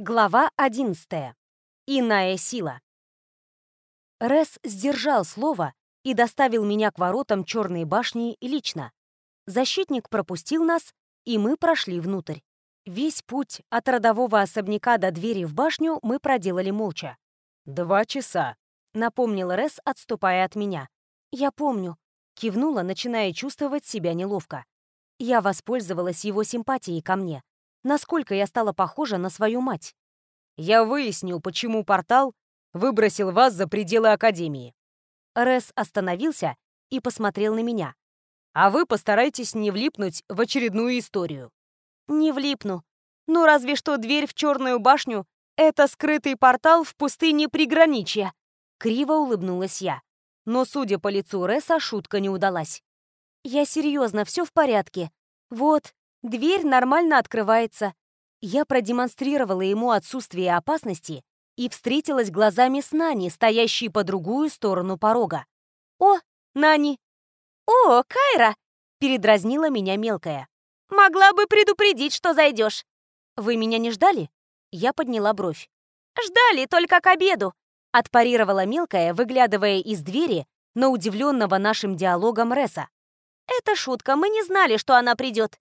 Глава 11. Иная сила. Рес сдержал слово и доставил меня к воротам Черной башни лично. Защитник пропустил нас, и мы прошли внутрь. Весь путь от родового особняка до двери в башню мы проделали молча. «Два часа», — напомнил Рес, отступая от меня. «Я помню», — кивнула, начиная чувствовать себя неловко. Я воспользовалась его симпатией ко мне насколько я стала похожа на свою мать. Я выясню, почему портал выбросил вас за пределы Академии. Рес остановился и посмотрел на меня. А вы постарайтесь не влипнуть в очередную историю. Не влипну. Ну, разве что дверь в Черную башню — это скрытый портал в пустыне приграничья. Криво улыбнулась я. Но, судя по лицу Реса, шутка не удалась. Я серьезно, все в порядке. Вот, Дверь нормально открывается. Я продемонстрировала ему отсутствие опасности и встретилась глазами с Нани, стоящей по другую сторону порога. «О, Нани!» «О, Кайра!» — передразнила меня мелкая. «Могла бы предупредить, что зайдешь». «Вы меня не ждали?» Я подняла бровь. «Ждали, только к обеду», — отпарировала мелкая, выглядывая из двери на удивленного нашим диалогом Реса. «Это шутка, мы не знали, что она придет.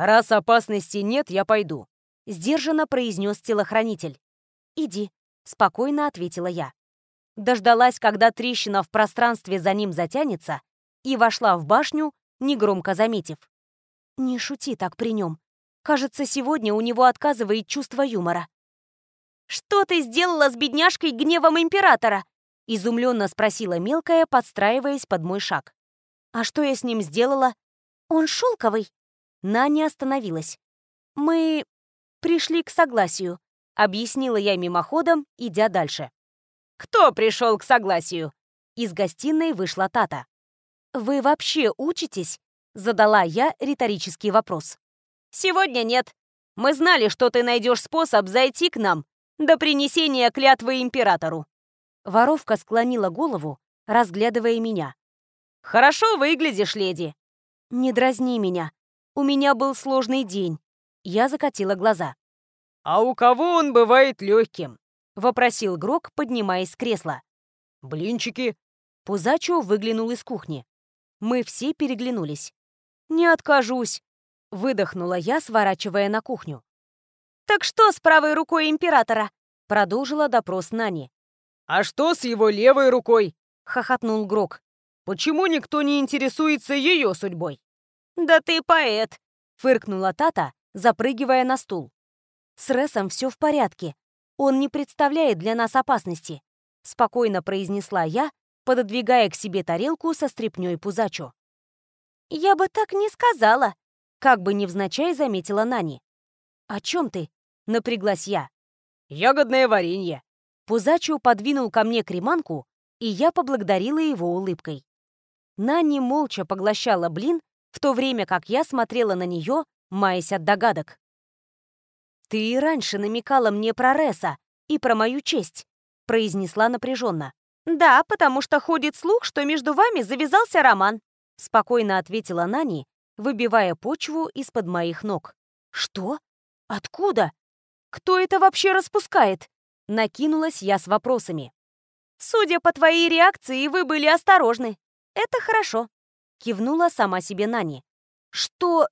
«Раз опасности нет, я пойду», — сдержанно произнес телохранитель. «Иди», — спокойно ответила я. Дождалась, когда трещина в пространстве за ним затянется, и вошла в башню, негромко заметив. «Не шути так при нем. Кажется, сегодня у него отказывает чувство юмора». «Что ты сделала с бедняжкой гневом императора?» — изумленно спросила мелкая, подстраиваясь под мой шаг. «А что я с ним сделала?» «Он шелковый», Наня остановилась. «Мы пришли к согласию», — объяснила я мимоходом, идя дальше. «Кто пришел к согласию?» Из гостиной вышла Тата. «Вы вообще учитесь?» — задала я риторический вопрос. «Сегодня нет. Мы знали, что ты найдешь способ зайти к нам до принесения клятвы императору». Воровка склонила голову, разглядывая меня. «Хорошо выглядишь, леди». «Не дразни меня», у меня был сложный день. Я закатила глаза. «А у кого он бывает легким?» — вопросил Грок, поднимаясь с кресла. «Блинчики?» Пузачо выглянул из кухни. Мы все переглянулись. «Не откажусь», — выдохнула я, сворачивая на кухню. «Так что с правой рукой императора?» — продолжила допрос Нани. «А что с его левой рукой?» — хохотнул Грок. «Почему никто не интересуется ее судьбой?» «Да ты поэт!» — фыркнула Тата, запрыгивая на стул. «С Ресом все в порядке. Он не представляет для нас опасности», — спокойно произнесла я, пододвигая к себе тарелку со стряпнёй пузачо. «Я бы так не сказала», — как бы невзначай заметила Нани. «О чем ты?» — напряглась я. «Ягодное варенье». Пузачо подвинул ко мне креманку, и я поблагодарила его улыбкой. Нани молча поглощала блин, в то время как я смотрела на нее, маясь от догадок. «Ты и раньше намекала мне про Реса и про мою честь», — произнесла напряженно. «Да, потому что ходит слух, что между вами завязался роман», — спокойно ответила Нани, выбивая почву из-под моих ног. «Что? Откуда? Кто это вообще распускает?» Накинулась я с вопросами. «Судя по твоей реакции, вы были осторожны. Это хорошо кивнула сама себе Нани. «Что?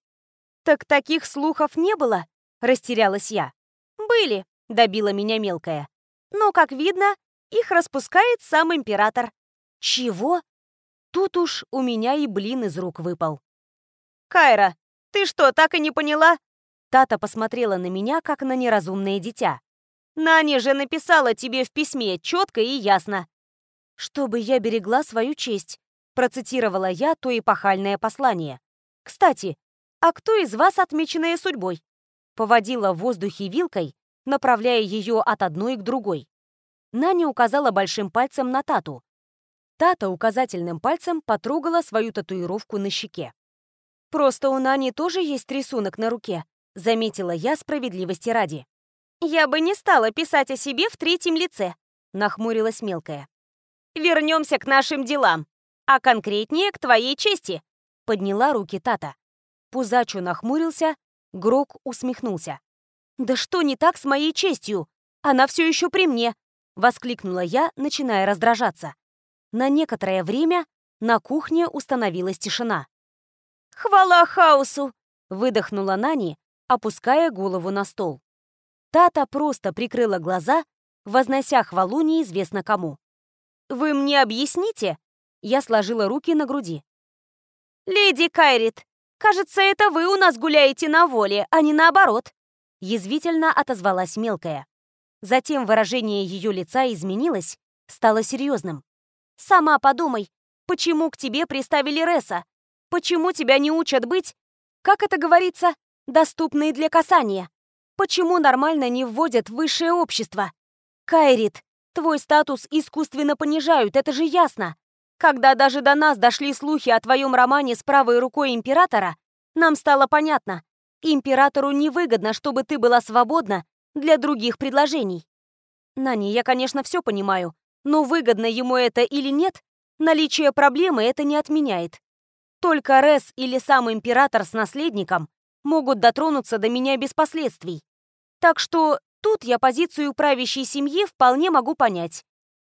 Так таких слухов не было?» — растерялась я. «Были», — добила меня мелкая. «Но, как видно, их распускает сам император». «Чего?» Тут уж у меня и блин из рук выпал. «Кайра, ты что, так и не поняла?» Тата посмотрела на меня, как на неразумное дитя. «Нани же написала тебе в письме четко и ясно». «Чтобы я берегла свою честь», Процитировала я то эпохальное послание. «Кстати, а кто из вас отмеченная судьбой?» Поводила в воздухе вилкой, направляя ее от одной к другой. Наня указала большим пальцем на Тату. Тата указательным пальцем потрогала свою татуировку на щеке. «Просто у Нани тоже есть рисунок на руке», заметила я справедливости ради. «Я бы не стала писать о себе в третьем лице», нахмурилась мелкая. «Вернемся к нашим делам», а конкретнее к твоей чести», — подняла руки Тата. Пузачу нахмурился, Грок усмехнулся. «Да что не так с моей честью? Она все еще при мне!» — воскликнула я, начиная раздражаться. На некоторое время на кухне установилась тишина. «Хвала хаосу!» — выдохнула Нани, опуская голову на стол. Тата просто прикрыла глаза, вознося хвалу неизвестно кому. «Вы мне объясните?» Я сложила руки на груди. «Леди Кайрит, кажется, это вы у нас гуляете на воле, а не наоборот!» Язвительно отозвалась мелкая. Затем выражение ее лица изменилось, стало серьезным. «Сама подумай, почему к тебе приставили Ресса? Почему тебя не учат быть, как это говорится, доступной для касания? Почему нормально не вводят высшее общество? Кайрит, твой статус искусственно понижают, это же ясно. Когда даже до нас дошли слухи о твоем романе с правой рукой императора, нам стало понятно, императору невыгодно, чтобы ты была свободна для других предложений. Нани, я, конечно, все понимаю, но выгодно ему это или нет, наличие проблемы это не отменяет. Только Рес или сам император с наследником могут дотронуться до меня без последствий. Так что тут я позицию правящей семьи вполне могу понять.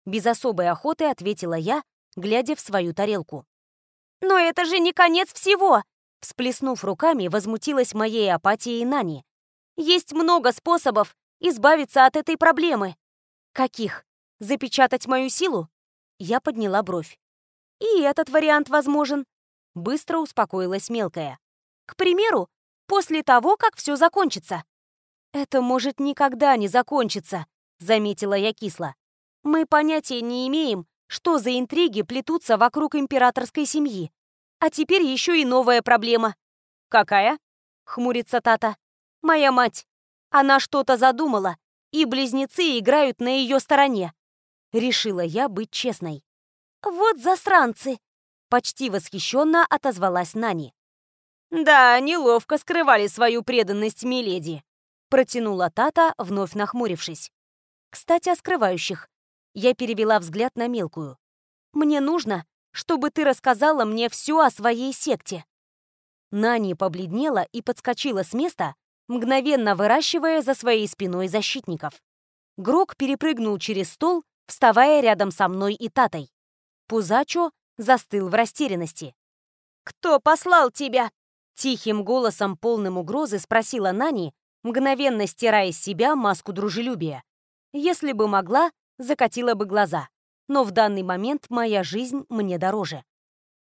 Без особой охоты ответила я, глядя в свою тарелку. «Но это же не конец всего!» Всплеснув руками, возмутилась моей апатией Нани. «Есть много способов избавиться от этой проблемы». «Каких? Запечатать мою силу?» Я подняла бровь. «И этот вариант возможен», Быстро успокоилась мелкая. К примеру, после того, как все закончится. Это может никогда не закончиться, заметила я кисло. Мы понятия не имеем, что за интриги плетутся вокруг императорской семьи. А теперь еще и новая проблема. Какая? Хмурится Тата. Моя мать. Она что-то задумала, и близнецы играют на ее стороне. Решила я быть честной. Вот засранцы, Почти восхищенно отозвалась Нани. «Да, неловко скрывали свою преданность Миледи», протянула Тата, вновь нахмурившись. «Кстати, о скрывающих». Я перевела взгляд на мелкую. «Мне нужно, чтобы ты рассказала мне все о своей секте». Нани побледнела и подскочила с места, мгновенно выращивая за своей спиной защитников. Грок перепрыгнул через стол, вставая рядом со мной и Татой. Пузачо застыл в растерянности. «Кто послал тебя?» Тихим голосом, полным угрозы, спросила Нани, мгновенно стирая с себя маску дружелюбия. Если бы могла, закатила бы глаза. Но в данный момент моя жизнь мне дороже.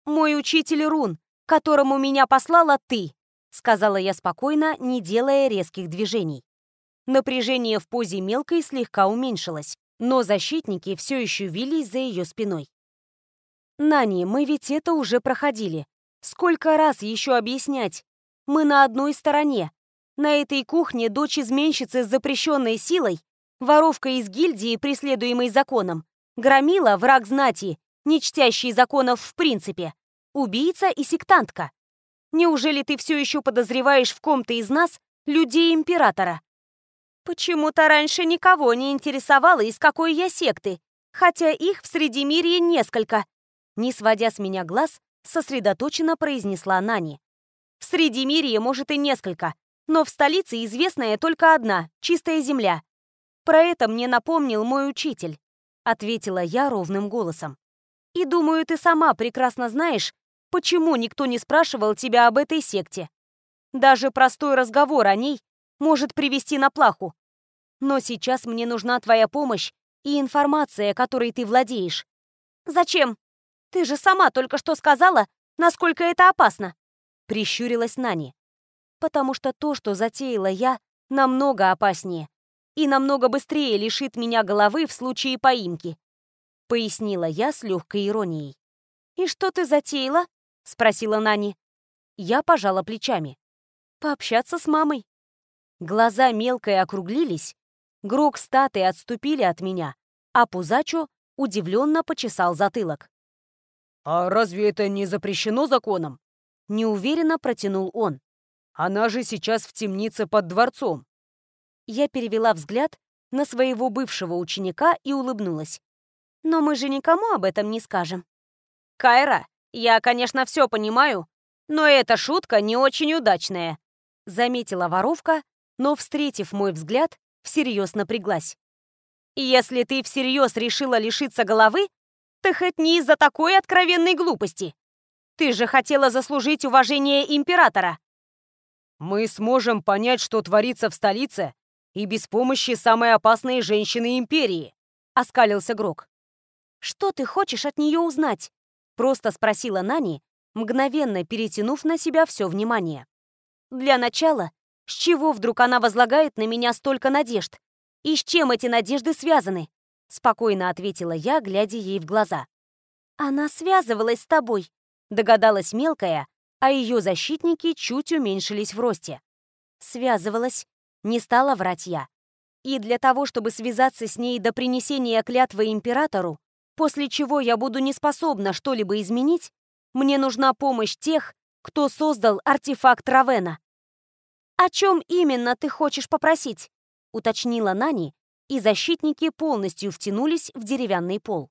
«Мой учитель Рун, которому меня послала ты», сказала я спокойно, не делая резких движений. Напряжение в позе мелкой слегка уменьшилось, но защитники все еще вились за ее спиной. «Нани, мы ведь это уже проходили. Сколько раз еще объяснять? Мы на одной стороне. На этой кухне дочь изменщицы с запрещенной силой, воровка из гильдии, преследуемой законом, громила враг знати, не чтящий законов в принципе, убийца и сектантка. Неужели ты все еще подозреваешь в ком-то из нас людей императора? Почему-то раньше никого не интересовало, из какой я секты, хотя их в Средимирье несколько, не сводя с меня глаз, сосредоточенно произнесла Нани. В Средимирье, может, и несколько, но в столице известная только одна — чистая земля. Про это мне напомнил мой учитель, ответила я ровным голосом. И думаю, ты сама прекрасно знаешь, почему никто не спрашивал тебя об этой секте. Даже простой разговор о ней может привести на плаху. Но сейчас мне нужна твоя помощь и информация, которой ты владеешь. Зачем? «Ты же сама только что сказала, насколько это опасно!» Прищурилась Нани. «Потому что то, что затеяла я, намного опаснее и намного быстрее лишит меня головы в случае поимки», пояснила я с легкой иронией. «И что ты затеяла?» — спросила Нани. Я пожала плечами. «Пообщаться с мамой». Глаза мелкой округлились, Грок статы отступили от меня, а Пузачо удивленно почесал затылок. «А разве это не запрещено законом?» Неуверенно протянул он. «Она же сейчас в темнице под дворцом». Я перевела взгляд на своего бывшего ученика и улыбнулась. «Но мы же никому об этом не скажем». «Кайра, я, конечно, все понимаю, но эта шутка не очень удачная», заметила воровка, но, встретив мой взгляд, всерьез напряглась. «Если ты всерьез решила лишиться головы, то хоть не из-за такой откровенной глупости. Ты же хотела заслужить уважение императора». «Мы сможем понять, что творится в столице, и без помощи самой опасной женщины империи», — оскалился Грок. «Что ты хочешь от нее узнать?» — просто спросила Нани, мгновенно перетянув на себя все внимание. «Для начала, с чего вдруг она возлагает на меня столько надежд? И с чем эти надежды связаны?» — спокойно ответила я, глядя ей в глаза. «Она связывалась с тобой», — догадалась мелкая, а ее защитники чуть уменьшились в росте. «Связывалась», — не стала врать я. «И для того, чтобы связаться с ней до принесения клятвы императору, после чего я буду не способна что-либо изменить, мне нужна помощь тех, кто создал артефакт Равена. «О чем именно ты хочешь попросить?» — уточнила Нани, и защитники полностью втянулись в деревянный пол.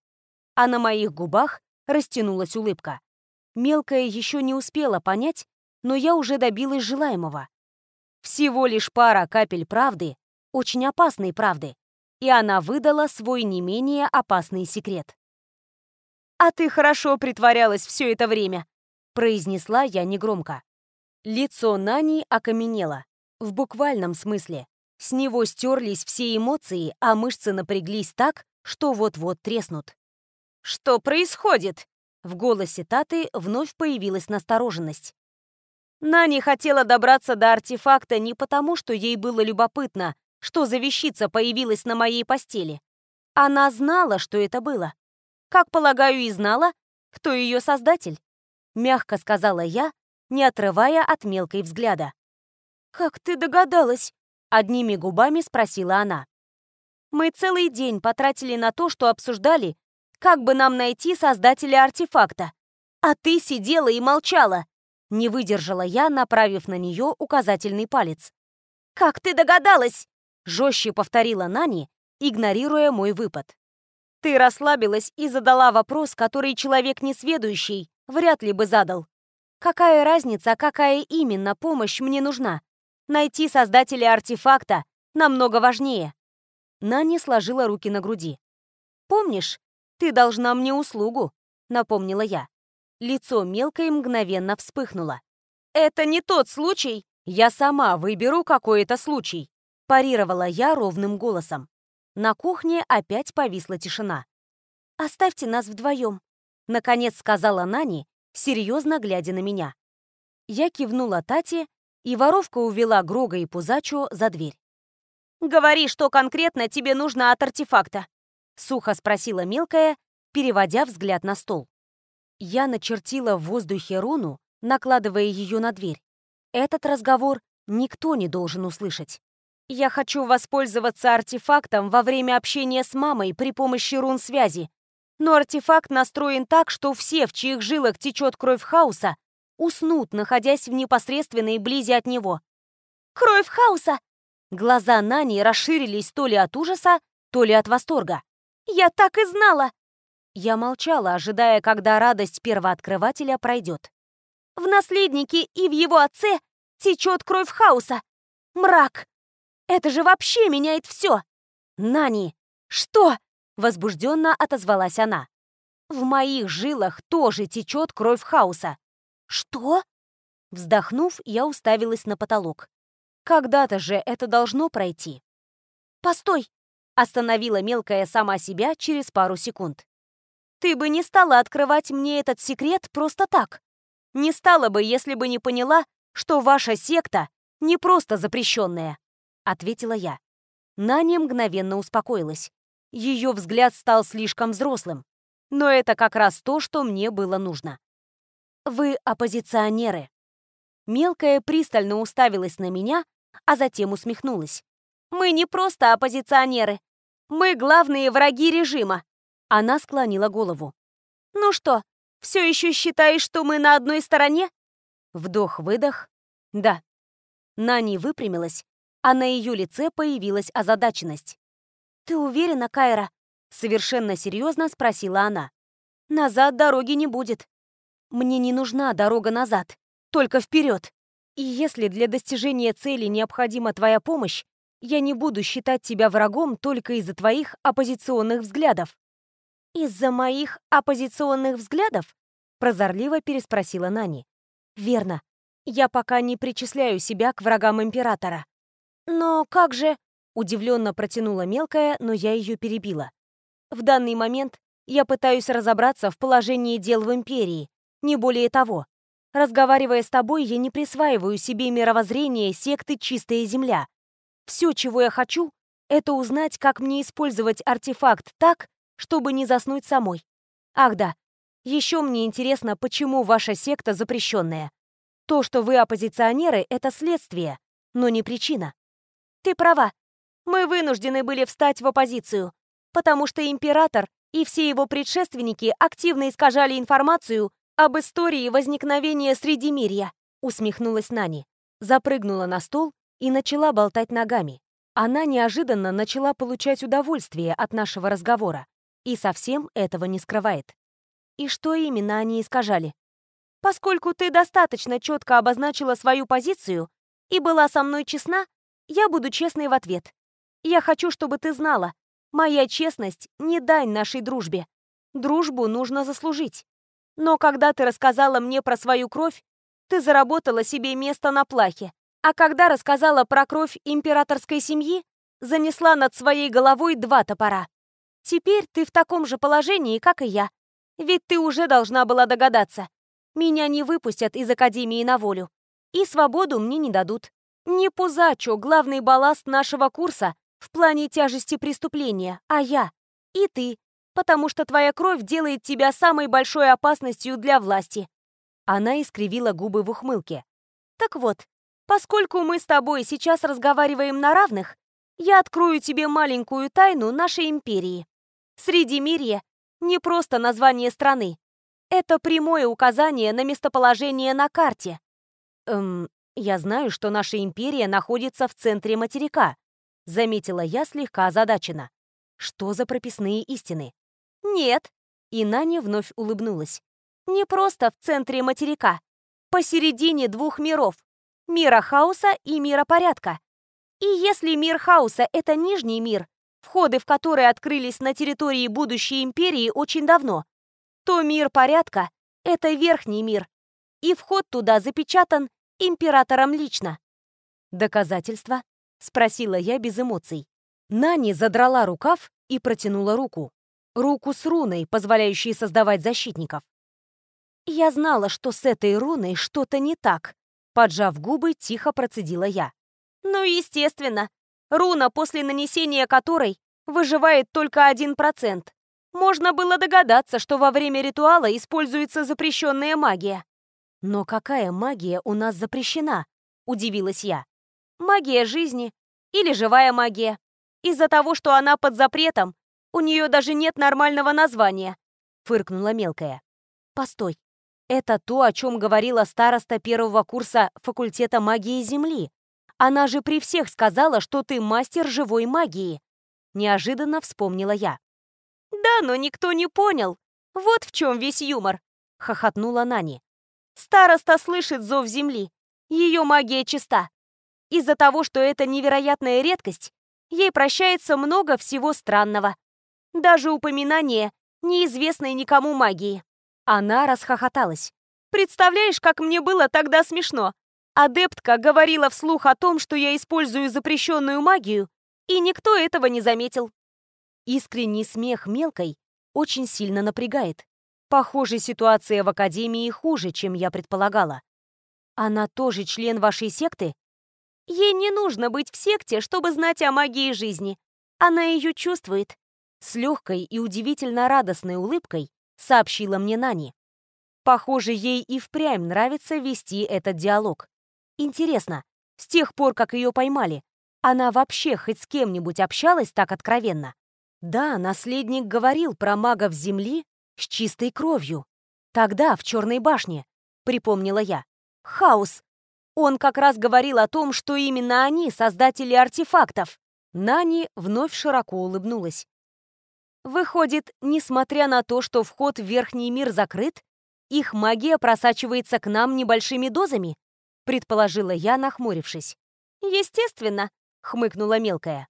А на моих губах растянулась улыбка. Мелкая еще не успела понять, но я уже добилась желаемого. Всего лишь пара капель правды, очень опасной правды, и она выдала свой не менее опасный секрет. «А ты хорошо притворялась все это время», — произнесла я негромко. Лицо Нани окаменело, в буквальном смысле. С него стерлись все эмоции, а мышцы напряглись так, что вот-вот треснут. «Что происходит?» В голосе Таты вновь появилась настороженность. Нани хотела добраться до артефакта не потому, что ей было любопытно, что за вещица появилась на моей постели. Она знала, что это было. Как, полагаю, и знала, кто ее создатель. Мягко сказала я, не отрывая от мелкой взгляда. «Как ты догадалась?» — одними губами спросила она. «Мы целый день потратили на то, что обсуждали, как бы нам найти создателя артефакта. А ты сидела и молчала!» Не выдержала я, направив на нее указательный палец. «Как ты догадалась?» — жестче повторила Нани, игнорируя мой выпад. Ты расслабилась и задала вопрос, который человек несведущий вряд ли бы задал. Какая разница, какая именно помощь мне нужна? Найти создателя артефакта намного важнее. Нани сложила руки на груди. «Помнишь, ты должна мне услугу», — напомнила я. Лицо мелкое мгновенно вспыхнуло. «Это не тот случай. Я сама выберу какой-то случай», — парировала я ровным голосом. На кухне опять повисла тишина. «Оставьте нас вдвоем», — наконец сказала Нани, серьезно глядя на меня. Я кивнула Тате, и воровка увела Грога и Пузачо за дверь. «Говори, что конкретно тебе нужно от артефакта», — сухо спросила мелкая, переводя взгляд на стол. Я начертила в воздухе руну, накладывая ее на дверь. Этот разговор никто не должен услышать. Я хочу воспользоваться артефактом во время общения с мамой при помощи рун связи. Но артефакт настроен так, что все, в чьих жилах течет кровь хаоса, уснут, находясь в непосредственной близи от него. «Кровь хаоса!» Глаза Нани расширились то ли от ужаса, то ли от восторга. «Я так и знала!» Я молчала, ожидая, когда радость первооткрывателя пройдет. «В наследнике и в его отце течет кровь хаоса! Мрак! Это же вообще меняет все! Нани! Что? Возбужденно отозвалась она. В моих жилах тоже течет кровь хаоса. Что? Вздохнув, я уставилась на потолок. Когда-то же это должно пройти. Постой! Остановила мелкая сама себя через пару секунд. Ты бы не стала открывать мне этот секрет просто так. Не стала бы, если бы не поняла, что ваша секта не просто запрещенная, ответила я. Наня мгновенно успокоилась. Ее взгляд стал слишком взрослым. Но это как раз то, что мне было нужно. «Вы оппозиционеры». Мелкая пристально уставилась на меня, а затем усмехнулась. «Мы не просто оппозиционеры. Мы главные враги режима». Она склонила голову. «Ну что, все еще считаешь, что мы на одной стороне?» Вдох-выдох. «Да». Нани выпрямилась, а на ее лице появилась озадаченность. «Ты уверена, Кайра?» — совершенно серьезно спросила она. «Назад дороги не будет. Мне не нужна дорога назад, только вперед. И если для достижения цели необходима твоя помощь, я не буду считать тебя врагом только из-за твоих оппозиционных взглядов. Из-за моих оппозиционных взглядов? Прозорливо переспросила Нани. Верно. Я пока не причисляю себя к врагам Императора. Но как же... Удивленно протянула мелкая, но я ее перебила. В данный момент я пытаюсь разобраться в положении дел в Империи, не более того. Разговаривая с тобой, я не присваиваю себе мировоззрение секты «Чистая земля». Все, чего я хочу, это узнать, как мне использовать артефакт так, чтобы не заснуть самой. Ах да, еще мне интересно, почему ваша секта запрещенная. То, что вы оппозиционеры, это следствие, но не причина. Ты права. Мы вынуждены были встать в оппозицию, потому что император и все его предшественники активно искажали информацию об истории возникновения Средимирья», — усмехнулась Нани. Запрыгнула на стол и начала болтать ногами. Она неожиданно начала получать удовольствие от нашего разговора и совсем этого не скрывает. И что именно они искажали? «Поскольку ты достаточно четко обозначила свою позицию и была со мной честна, я буду честной в ответ. Я хочу, чтобы ты знала, моя честность не дань нашей дружбе. Дружбу нужно заслужить. Но когда ты рассказала мне про свою кровь, ты заработала себе место на плахе. А когда рассказала про кровь императорской семьи, занесла над своей головой два топора. Теперь ты в таком же положении, как и я. Ведь ты уже должна была догадаться. Меня не выпустят из Академии на волю. И свободу мне не дадут. Не Пузачо, главный балласт нашего курса в плане тяжести преступления, а я. И ты, потому что твоя кровь делает тебя самой большой опасностью для власти». Она искривила губы в ухмылке. «Так вот, поскольку мы с тобой сейчас разговариваем на равных, я открою тебе маленькую тайну нашей империи. Средимирье — не просто название страны. Это прямое указание на местоположение на карте. Эм, я знаю, что наша империя находится в центре материка, заметила я слегка озадаченно. Что за прописные истины? «Нет». И Наня вновь улыбнулась. «Не просто в центре материка. Посередине двух миров. Мира хаоса и мира порядка. И если мир хаоса — это нижний мир, входы в который открылись на территории будущей империи очень давно, то мир порядка — это верхний мир, и вход туда запечатан императором лично. «Доказательства?» — спросила я без эмоций. Нани задрала рукав и протянула руку руку с руной, позволяющей создавать защитников. «Я знала, что с этой руной что-то не так», — поджав губы, тихо процедила я. «Ну, естественно. Руна, после нанесения которой выживает только один процент. Можно было догадаться, что во время ритуала используется запрещенная магия». «Но какая магия у нас запрещена?» — удивилась я. «Магия жизни или живая магия. Из-за того, что она под запретом, у нее даже нет нормального названия», — фыркнула мелкая. «Постой. Это то, о чем говорила староста первого курса факультета магии Земли. Она же при всех сказала, что ты мастер живой магии». Неожиданно вспомнила я. «Да, но никто не понял. Вот в чем весь юмор», — хохотнула Нани. «Староста слышит зов Земли. Ее магия чиста. Из-за того, что это невероятная редкость, ей прощается много всего странного. Даже упоминание неизвестной никому магии. Она расхохоталась. Представляешь, как мне было тогда смешно? Адептка говорила вслух о том, что я использую запрещенную магию, и никто этого не заметил. Искренний смех мелкой очень сильно напрягает. Похоже, ситуация в Академии хуже, чем я предполагала. Она тоже член вашей секты? Ей не нужно быть в секте, чтобы знать о магии жизни. Она ее чувствует. С легкой и удивительно радостной улыбкой сообщила мне Нани. Похоже, ей и впрямь нравится вести этот диалог. Интересно, с тех пор, как ее поймали, она вообще хоть с кем-нибудь общалась так откровенно? Да, наследник говорил про магов Земли с чистой кровью. Тогда, в Черной башне, припомнила я. Хаос. Он как раз говорил о том, что именно они создатели артефактов. Нани вновь широко улыбнулась. Выходит, несмотря на то, что вход в верхний мир закрыт, их магия просачивается к нам небольшими дозами? Предположила я, нахмурившись. Естественно, хмыкнула мелкая.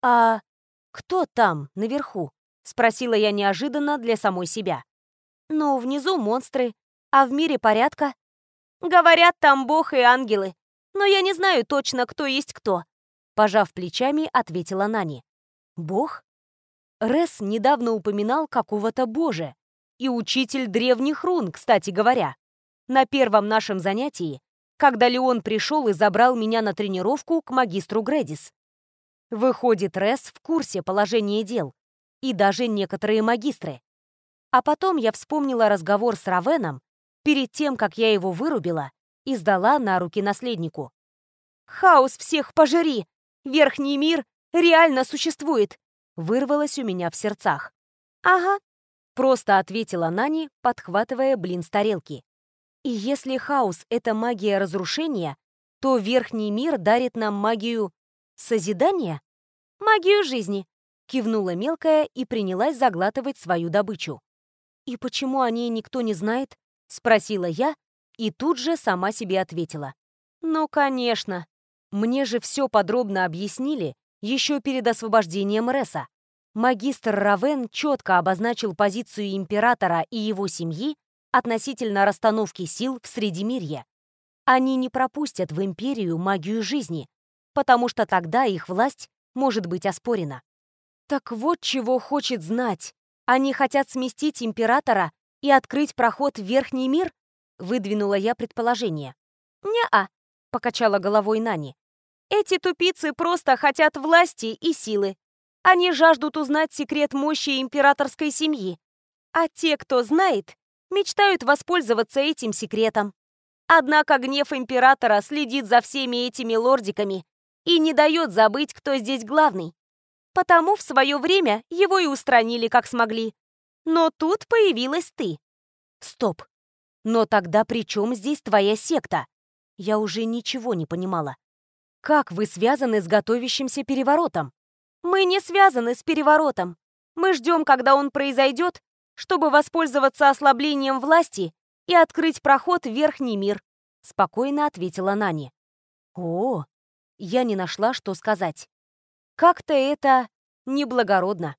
А кто там, наверху? Спросила я неожиданно для самой себя. Ну, внизу монстры, а в мире порядка. Говорят, там бог и ангелы, но я не знаю точно, кто есть кто. Пожав плечами, ответила Нани. Бог? Рес недавно упоминал какого-то боже. И учитель древних рун, кстати говоря. На первом нашем занятии, когда Леон пришел и забрал меня на тренировку к магистру Гредис. Выходит, Рес в курсе положения дел. И даже некоторые магистры. А потом я вспомнила разговор с Равеном перед тем, как я его вырубила и сдала на руки наследнику. «Хаос всех пожри! Верхний мир реально существует! вырвалось у меня в сердцах. «Ага», — просто ответила Нани, подхватывая блин с тарелки. «И если хаос — это магия разрушения, то Верхний мир дарит нам магию созидания?» «Магию жизни», — кивнула мелкая и принялась заглатывать свою добычу. «И почему о ней никто не знает?» — спросила я, и тут же сама себе ответила. «Ну, конечно. Мне же все подробно объяснили, еще перед освобождением Реса. Магистр Равен четко обозначил позицию императора и его семьи относительно расстановки сил в Средимирье. Они не пропустят в империю магию жизни, потому что тогда их власть может быть оспорена. Так вот чего хочет знать. Они хотят сместить императора и открыть проход в Верхний мир? Выдвинула я предположение. «Не-а», — покачала головой Нани. Эти тупицы просто хотят власти и силы. Они жаждут узнать секрет мощи императорской семьи. А те, кто знает, мечтают воспользоваться этим секретом. Однако гнев императора следит за всеми этими лордиками и не дает забыть, кто здесь главный. Потому в свое время его и устранили, как смогли. Но тут появилась ты. Стоп. Но тогда при чем здесь твоя секта? Я уже ничего не понимала. Как вы связаны с готовящимся переворотом? Мы не связаны с переворотом. Мы ждем, когда он произойдет, чтобы воспользоваться ослаблением власти и открыть проход в верхний мир», — спокойно ответила Нани. «О, я не нашла, что сказать. Как-то это неблагородно».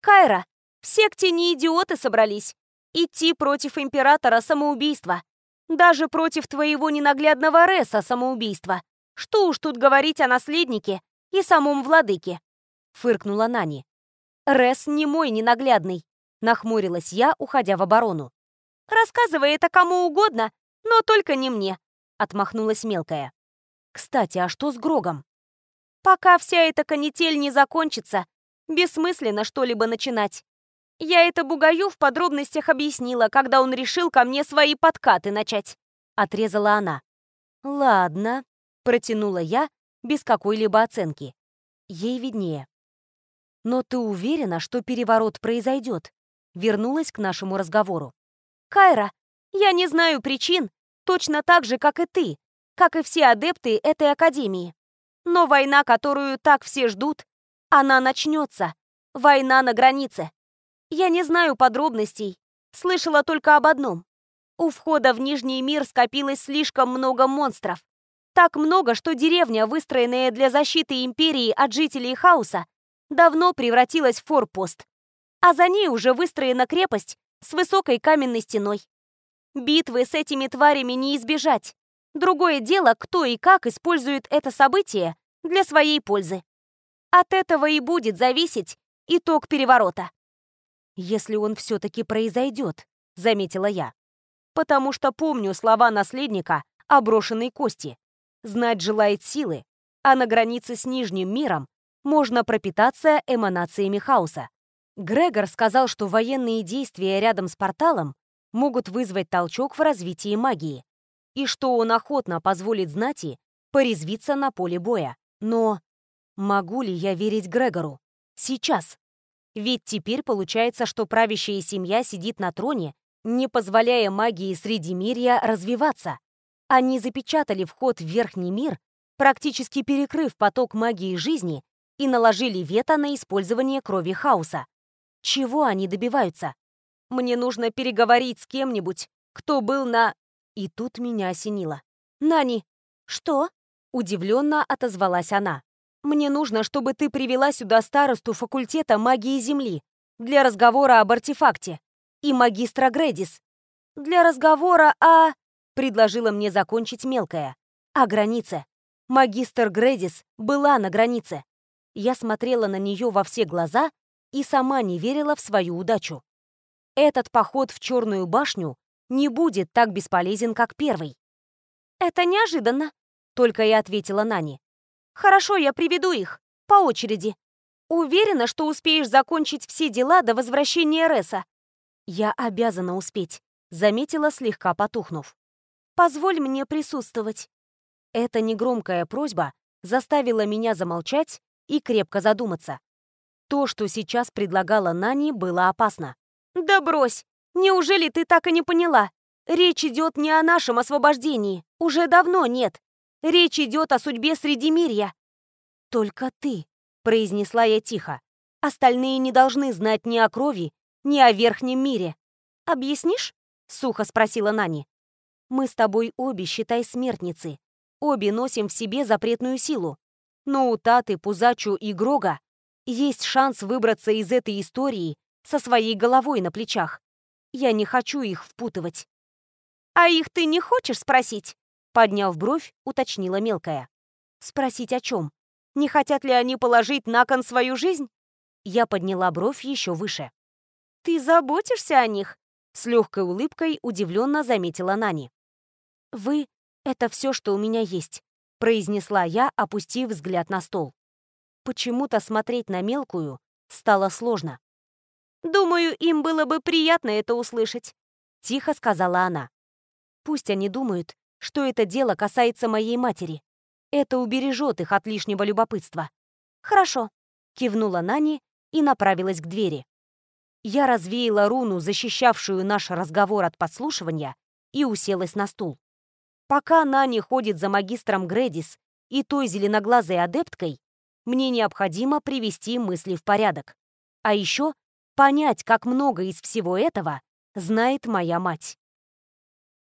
«Кайра, в секте не идиоты собрались. Идти против императора самоубийства. Даже против твоего ненаглядного Реса самоубийства. Что уж тут говорить о наследнике и самом владыке?» Фыркнула Нани. «Рес не мой ненаглядный», — нахмурилась я, уходя в оборону. «Рассказывай это кому угодно, но только не мне», — отмахнулась мелкая. «Кстати, а что с Грогом?» «Пока вся эта канитель не закончится, бессмысленно что-либо начинать. Я это Бугаю в подробностях объяснила, когда он решил ко мне свои подкаты начать», — отрезала она. «Ладно», Протянула я без какой-либо оценки. Ей виднее. «Но ты уверена, что переворот произойдет?» Вернулась к нашему разговору. «Кайра, я не знаю причин, точно так же, как и ты, как и все адепты этой академии. Но война, которую так все ждут, она начнется. Война на границе. Я не знаю подробностей, слышала только об одном. У входа в Нижний мир скопилось слишком много монстров. Так много, что деревня, выстроенная для защиты империи от жителей хаоса, давно превратилась в форпост. А за ней уже выстроена крепость с высокой каменной стеной. Битвы с этими тварями не избежать. Другое дело, кто и как использует это событие для своей пользы. От этого и будет зависеть итог переворота. «Если он все-таки произойдет», — заметила я. «Потому что помню слова наследника о брошенной кости. Знать желает силы, а на границе с Нижним миром можно пропитаться эманациями хаоса. Грегор сказал, что военные действия рядом с порталом могут вызвать толчок в развитии магии, и что он охотно позволит знати порезвиться на поле боя. Но могу ли я верить Грегору? Сейчас. Ведь теперь получается, что правящая семья сидит на троне, не позволяя магии Средимирья развиваться. Они запечатали вход в Верхний мир, практически перекрыв поток магии жизни и наложили вето на использование крови хаоса. Чего они добиваются? Мне нужно переговорить с кем-нибудь, кто был на... И тут меня осенило. «Нани!» «Что?» — удивленно отозвалась она. «Мне нужно, чтобы ты привела сюда старосту факультета магии Земли для разговора об артефакте и магистра Гредис. Для разговора о...» — предложила мне закончить мелкая. «О границе. Магистр Гредис была на границе. Я смотрела на нее во все глаза и сама не верила в свою удачу. Этот поход в Черную башню не будет так бесполезен, как первый. «Это неожиданно», — только и ответила Нани. «Хорошо, я приведу их, по очереди. Уверена, что успеешь закончить все дела до возвращения Реса». «Я обязана успеть», — заметила, слегка потухнув. «Позволь мне присутствовать». Эта негромкая просьба заставила меня замолчать и крепко задуматься. То, что сейчас предлагала Нани, было опасно. «Да брось! Неужели ты так и не поняла? Речь идет не о нашем освобождении. Уже давно нет. Речь идет о судьбе Средимирья». «Только ты», — произнесла я тихо. «Остальные не должны знать ни о крови, ни о верхнем мире». «Объяснишь?» — сухо спросила Нани. «Мы с тобой обе, считай, смертницы. Обе носим в себе запретную силу. Но у Таты, Пузачу и Грога есть шанс выбраться из этой истории со своей головой на плечах. Я не хочу их впутывать. «А их ты не хочешь спросить?» Подняв бровь, уточнила мелкая. «Спросить о чем? Не хотят ли они положить на кон свою жизнь?» Я подняла бровь еще выше. «Ты заботишься о них?» С легкой улыбкой удивленно заметила Нани. «Вы — это все, что у меня есть», — произнесла я, опустив взгляд на стол. Почему-то смотреть на мелкую стало сложно. «Думаю, им было бы приятно это услышать», — тихо сказала она. «Пусть они думают, что это дело касается моей матери. Это убережет их от лишнего любопытства». «Хорошо», — кивнула Нани и направилась к двери. Я развеяла руну, защищавшую наш разговор от подслушивания, и уселась на стул. Пока Нани ходит за магистром Гредис и той зеленоглазой адепткой, мне необходимо привести мысли в порядок. А еще понять, как много из всего этого знает моя мать.